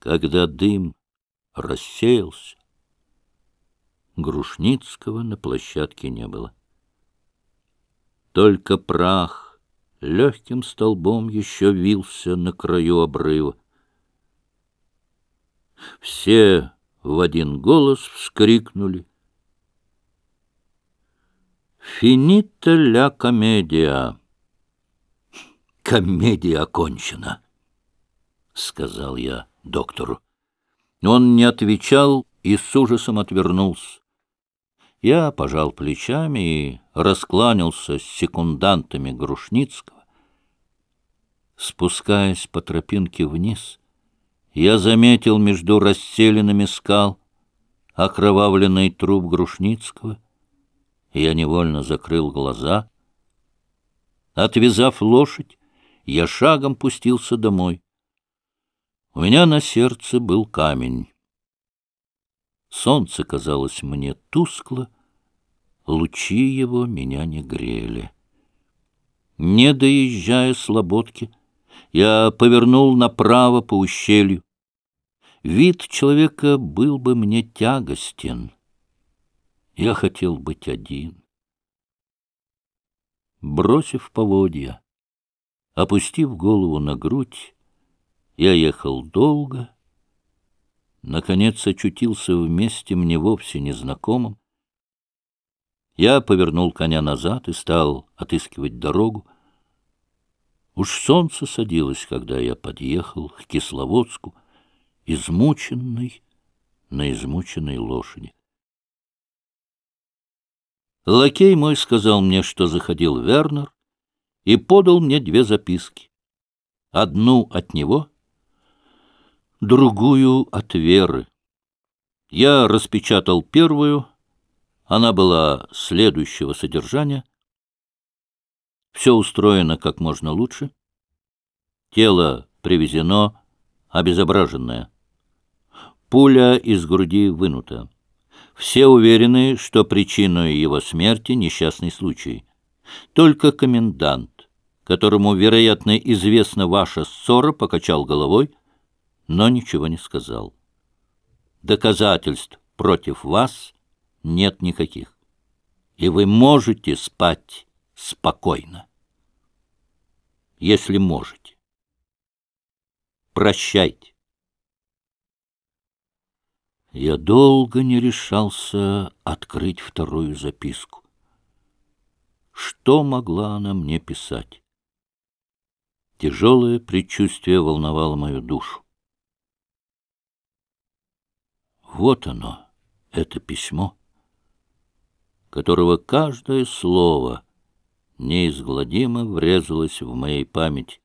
Когда дым рассеялся, Грушницкого на площадке не было. Только прах легким столбом еще вился на краю обрыва. Все в один голос вскрикнули. «Финита ля комедия!» «Комедия окончена!» — сказал я доктору. Он не отвечал и с ужасом отвернулся. Я пожал плечами и раскланялся с секундантами Грушницкого. Спускаясь по тропинке вниз, я заметил между расселенными скал окровавленный труп Грушницкого. Я невольно закрыл глаза. Отвязав лошадь, я шагом пустился домой. У меня на сердце был камень. Солнце казалось мне тускло, лучи его меня не грели. Не доезжая с Лоботки, я повернул направо по ущелью. Вид человека был бы мне тягостен. Я хотел быть один. Бросив поводья, опустив голову на грудь, я ехал долго, наконец очутился в месте мне вовсе незнакомом. Я повернул коня назад и стал отыскивать дорогу. Уж солнце садилось, когда я подъехал к Кисловодску, измученный на измученной лошади. Лакей мой сказал мне, что заходил Вернер, и подал мне две записки. Одну от него — другую от Веры. Я распечатал первую, она была следующего содержания. Все устроено как можно лучше. Тело привезено, обезображенное. Пуля из груди вынута. Все уверены, что причиной его смерти несчастный случай. Только комендант, которому, вероятно, известна ваша ссора, покачал головой, но ничего не сказал. Доказательств против вас нет никаких, и вы можете спать спокойно, если можете. Прощайте. Я долго не решался открыть вторую записку. Что могла она мне писать? Тяжелое предчувствие волновало мою душу. Вот оно, это письмо, которого каждое слово неизгладимо врезалось в моей память.